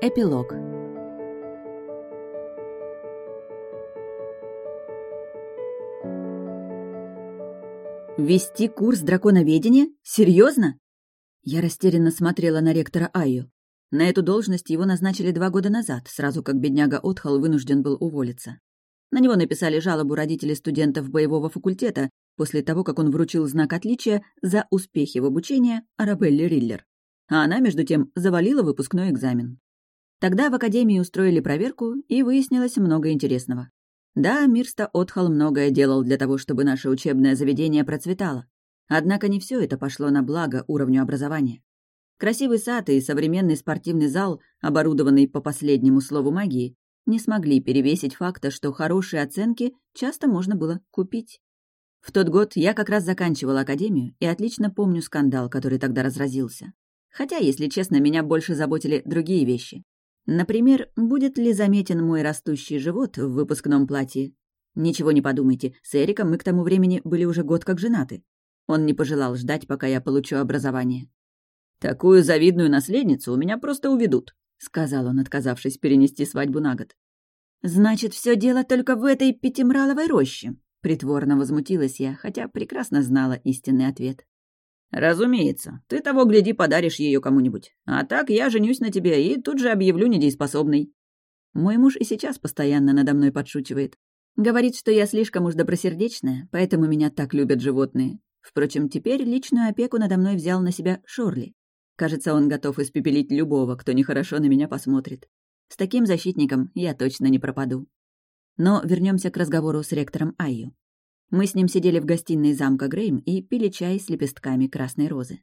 Эпилог Вести курс драконоведения? Серьезно? Я растерянно смотрела на ректора Айю. На эту должность его назначили два года назад, сразу как бедняга Отхал вынужден был уволиться. На него написали жалобу родители студентов боевого факультета после того, как он вручил знак отличия за успехи в обучении Арабелли Риллер. А она, между тем, завалила выпускной экзамен. Тогда в академии устроили проверку, и выяснилось много интересного. Да, Мирста Отхал многое делал для того, чтобы наше учебное заведение процветало. Однако не все это пошло на благо уровню образования. Красивый сад и современный спортивный зал, оборудованный по последнему слову магии, не смогли перевесить факта, что хорошие оценки часто можно было купить. В тот год я как раз заканчивала академию и отлично помню скандал, который тогда разразился. Хотя, если честно, меня больше заботили другие вещи. Например, будет ли заметен мой растущий живот в выпускном платье? Ничего не подумайте, с Эриком мы к тому времени были уже год как женаты. Он не пожелал ждать, пока я получу образование. «Такую завидную наследницу у меня просто уведут», — сказал он, отказавшись перенести свадьбу на год. «Значит, все дело только в этой пятимраловой роще», — притворно возмутилась я, хотя прекрасно знала истинный ответ. «Разумеется. Ты того, гляди, подаришь ее кому-нибудь. А так я женюсь на тебе и тут же объявлю недееспособной». Мой муж и сейчас постоянно надо мной подшучивает. Говорит, что я слишком уж добросердечная, поэтому меня так любят животные. Впрочем, теперь личную опеку надо мной взял на себя Шорли. Кажется, он готов испепелить любого, кто нехорошо на меня посмотрит. С таким защитником я точно не пропаду. Но вернемся к разговору с ректором Айю. Мы с ним сидели в гостиной замка Грейм и пили чай с лепестками красной розы.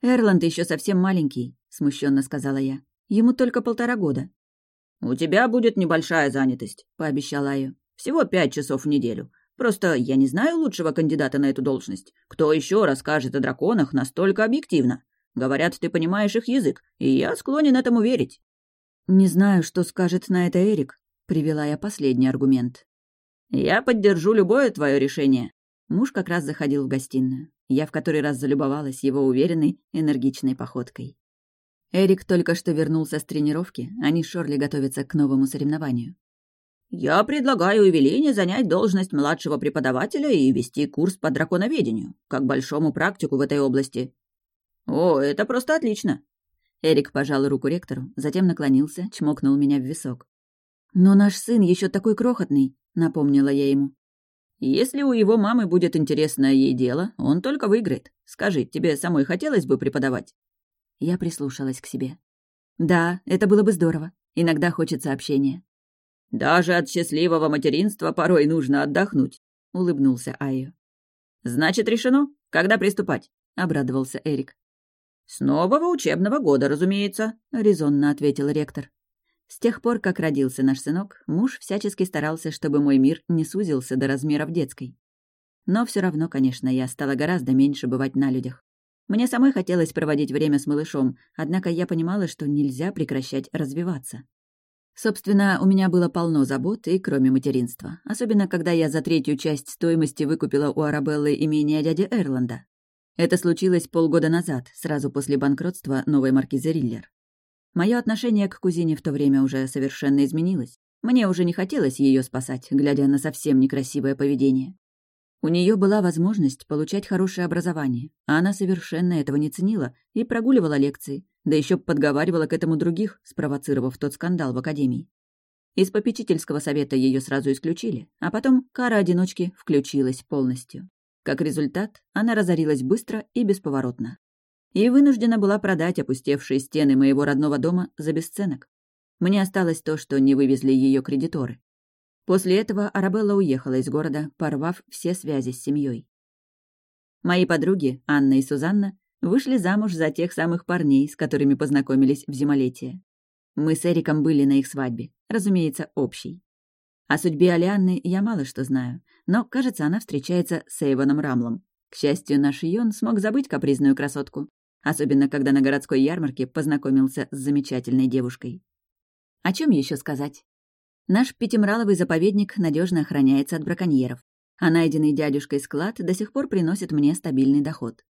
«Эрланд еще совсем маленький», — смущенно сказала я. «Ему только полтора года». «У тебя будет небольшая занятость», — пообещал Айю. «Всего пять часов в неделю. Просто я не знаю лучшего кандидата на эту должность. Кто еще расскажет о драконах настолько объективно? Говорят, ты понимаешь их язык, и я склонен этому верить». «Не знаю, что скажет на это Эрик», — привела я последний аргумент. «Я поддержу любое твое решение». Муж как раз заходил в гостиную. Я в который раз залюбовалась его уверенной, энергичной походкой. Эрик только что вернулся с тренировки, они с Шорли готовятся к новому соревнованию. «Я предлагаю Эвелине занять должность младшего преподавателя и вести курс по драконоведению, как большому практику в этой области. «О, это просто отлично!» Эрик пожал руку ректору, затем наклонился, чмокнул меня в висок. «Но наш сын еще такой крохотный», — напомнила я ему. «Если у его мамы будет интересное ей дело, он только выиграет. Скажи, тебе самой хотелось бы преподавать?» Я прислушалась к себе. «Да, это было бы здорово. Иногда хочется общения». «Даже от счастливого материнства порой нужно отдохнуть», — улыбнулся Айо. «Значит, решено? Когда приступать?» — обрадовался Эрик. «С нового учебного года, разумеется», — резонно ответил ректор. С тех пор, как родился наш сынок, муж всячески старался, чтобы мой мир не сузился до размеров детской. Но все равно, конечно, я стала гораздо меньше бывать на людях. Мне самой хотелось проводить время с малышом, однако я понимала, что нельзя прекращать развиваться. Собственно, у меня было полно забот и кроме материнства, особенно когда я за третью часть стоимости выкупила у Арабеллы имение дяди Эрланда. Это случилось полгода назад, сразу после банкротства новой маркизы Риллер. Мое отношение к кузине в то время уже совершенно изменилось. Мне уже не хотелось ее спасать, глядя на совсем некрасивое поведение. У нее была возможность получать хорошее образование, а она совершенно этого не ценила и прогуливала лекции, да еще подговаривала к этому других, спровоцировав тот скандал в академии. Из попечительского совета ее сразу исключили, а потом кара одиночки включилась полностью. Как результат, она разорилась быстро и бесповоротно. И вынуждена была продать опустевшие стены моего родного дома за бесценок. Мне осталось то, что не вывезли ее кредиторы. После этого Арабелла уехала из города, порвав все связи с семьей. Мои подруги, Анна и Сузанна, вышли замуж за тех самых парней, с которыми познакомились в зимолетие. Мы с Эриком были на их свадьбе, разумеется, общей. О судьбе Алианны я мало что знаю, но, кажется, она встречается с Эйвоном Рамлом. К счастью, наш Йон смог забыть капризную красотку, особенно когда на городской ярмарке познакомился с замечательной девушкой. О чем еще сказать? Наш пятимраловый заповедник надежно охраняется от браконьеров, а найденный дядюшкой склад до сих пор приносит мне стабильный доход.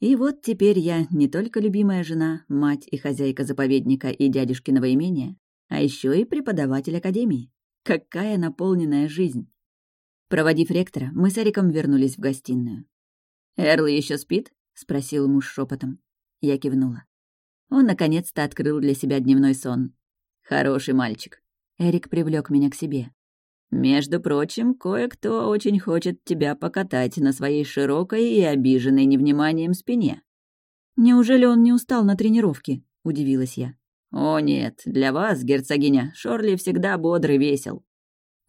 И вот теперь я не только любимая жена, мать и хозяйка заповедника и дядюшкиного имения, а еще и преподаватель академии. Какая наполненная жизнь! Проводив ректора, мы с Эриком вернулись в гостиную. «Эрл еще спит?» — спросил муж шепотом. Я кивнула. Он наконец-то открыл для себя дневной сон. «Хороший мальчик». Эрик привлек меня к себе. «Между прочим, кое-кто очень хочет тебя покатать на своей широкой и обиженной невниманием спине». «Неужели он не устал на тренировке?» — удивилась я. «О нет, для вас, герцогиня, Шорли всегда бодрый весел».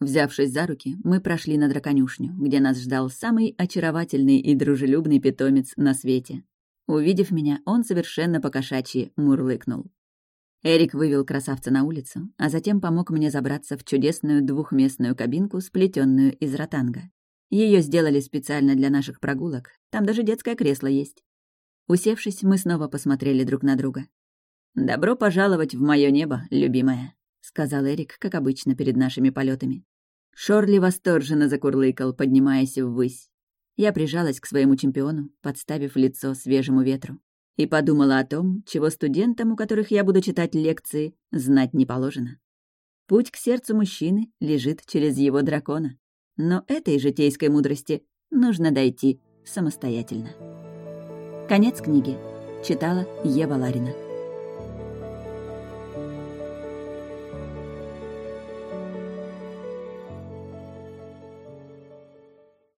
Взявшись за руки, мы прошли на драконюшню, где нас ждал самый очаровательный и дружелюбный питомец на свете. Увидев меня, он совершенно покошачьи мурлыкнул. Эрик вывел красавца на улицу, а затем помог мне забраться в чудесную двухместную кабинку, сплетенную из ротанга. Ее сделали специально для наших прогулок, там даже детское кресло есть. Усевшись, мы снова посмотрели друг на друга. «Добро пожаловать в мое небо, любимая», — сказал Эрик, как обычно, перед нашими полетами. Шорли восторженно закурлыкал, поднимаясь ввысь. Я прижалась к своему чемпиону, подставив лицо свежему ветру, и подумала о том, чего студентам, у которых я буду читать лекции, знать не положено. Путь к сердцу мужчины лежит через его дракона. Но этой житейской мудрости нужно дойти самостоятельно. Конец книги. Читала Ева Ларина.